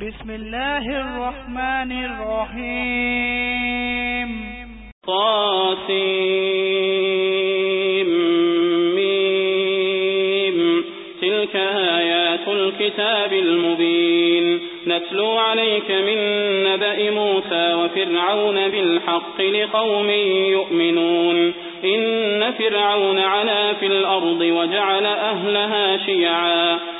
بسم الله الرحمن الرحيم طاسيم ميم تلك آيات الكتاب المبين نتلو عليك من نبأ موسى وفرعون بالحق لقوم يؤمنون إن فرعون علا في الأرض وجعل أهلها شيعا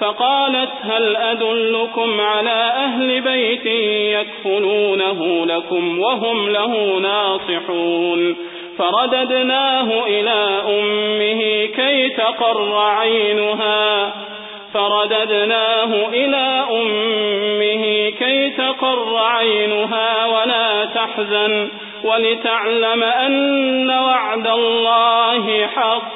فقالت هل أدلكم على أهل بيت يكفلونه لكم وهم له ناصحون؟ فرددناه إلى أمه كي تقر عينها. فرددناه إلى أمه كي تقر عينها ولا تحزن ولتعلم أن وعد الله حق.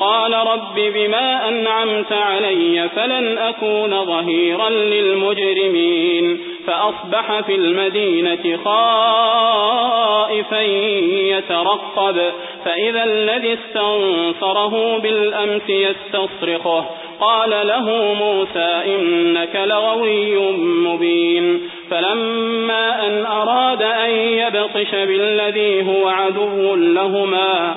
قال رب بما أنعمت علي فلن أكون ظهيرا للمجرمين فأصبح في المدينة خائفا يترقب فإذا الذي استنصره بالأمس يستصرخه قال له موسى إنك لغوي مبين فلما أن أراد أن يبطش بالذي هو عدو لهما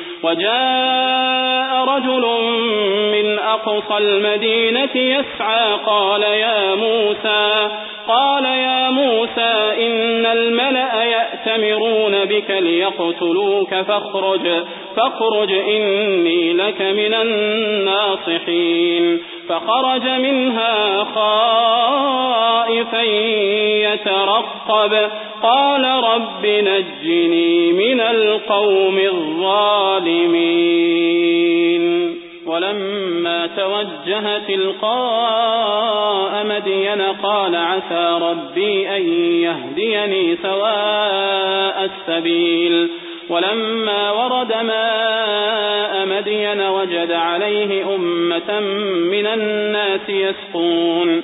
وجاء رجل من أقصى المدينة يسعى قال يا موسى قال يا موسى إن الملأ يأتمرون بك ليقتلوك فاخرج فاخرج إني لك من الناصحين. فخرج منها خائفا يترقب قال رب نجني من القوم الظالمين. توجه تلقاء مدين قال عسى ربي أن يهديني سواء السبيل. ولما ورد ماء مدين وجد عليه أمة من الناس يسقون.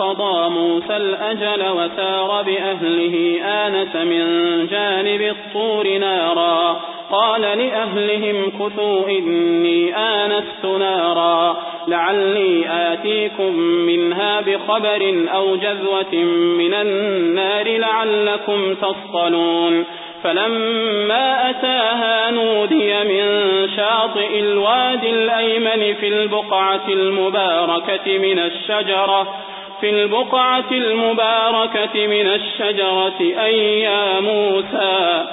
قضى موسى الأجل وسار بأهله آنس من جانب الطور نارا. قال لأهلهم كثوا إني آنست نارا. لعلي آتيكم منها بخبر أو جذوة من النار لعلكم تصطلون. فلما أتاها نودي من شاطئ الوادي الأيمن في البقعة المباركة من الشجرة في البقعة المباركة من الشجرة أي يا موسى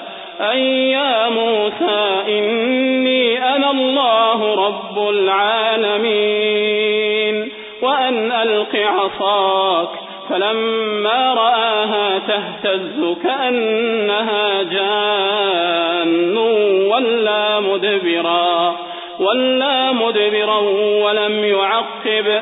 أي يا موسى إني أنا الله رب العالمين. وأن ألق عصاك فلما رآها تهتز كأنها جان ولا مدبرا ولا مدبرا ولم يعقب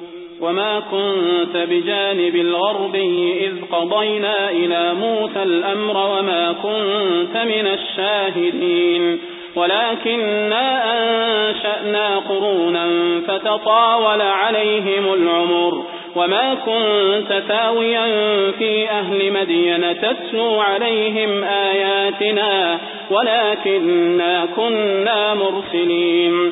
وما كنت بجانب الغربي إذ قضينا إلى موسى الأمر وما كنت من الشاهدين ولكننا أنشأنا قرونا فتطاول عليهم العمر وما كنت ثاويا في أهل مدين تتلو عليهم آياتنا ولكننا كنا مرسلين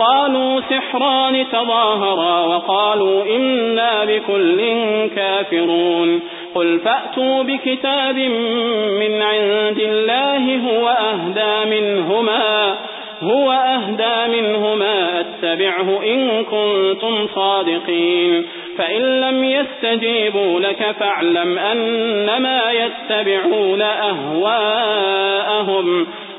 قالوا سحران تظاهرا وقالوا إنا بكل كافرون قل فأتوا بكتاب من عند الله هو أهدى منهما هو أهدى منهما أتبعه إن كنتم صادقين فإن لم يستجيبوا لك فاعلم أنما يتبعون أهواءهم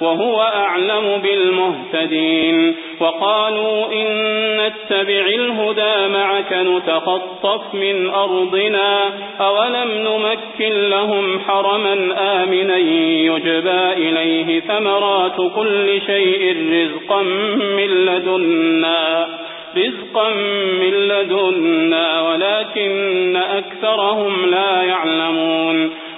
وهو أعلم بالمهتدين وقالوا إن نتبع الهدى معك نتخطف من أرضنا أولم نمكن لهم حرما آمنا يجبى إليه ثمرات كل شيء رزقا من لدنا رزقا من لدنا ولكن أكثرهم لا يعلمون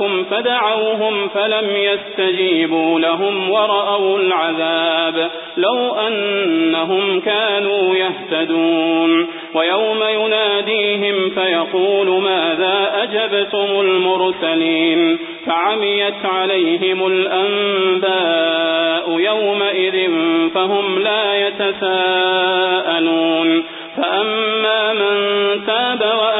شركاءكم فدعوهم فلم يستجيبوا لهم ورأوا العذاب لو أنهم كانوا يهتدون ويوم يناديهم فيقول ماذا أجبتم المرسلين فعميت عليهم الأنباء يومئذ فهم لا يتساءلون فأما من تاب وآمن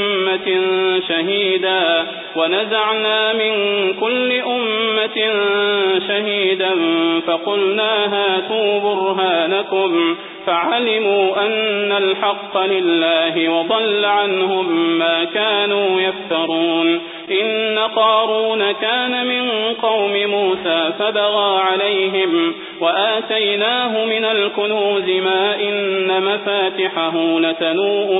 شهيدا ونزعنا من كل أمة شهيدا فقلنا هاتوا برهانكم فعلموا أن الحق لله وضل عنهم ما كانوا يفترون إن قارون كان من قوم موسى فبغى عليهم وآتيناه من الكنوز ما إن مفاتحه لتنوء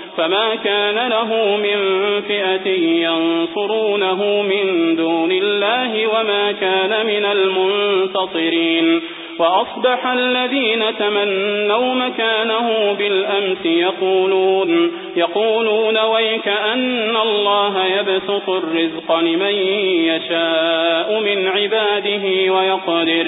فما كان له من فئة ينصرونه من دون الله وما كان من المنتصرين. وأصبح الذين تمنوا مكانه بالأمس يقولون يقولون ويك أن الله يبسط الرزق لمن يشاء من عباده ويقدر.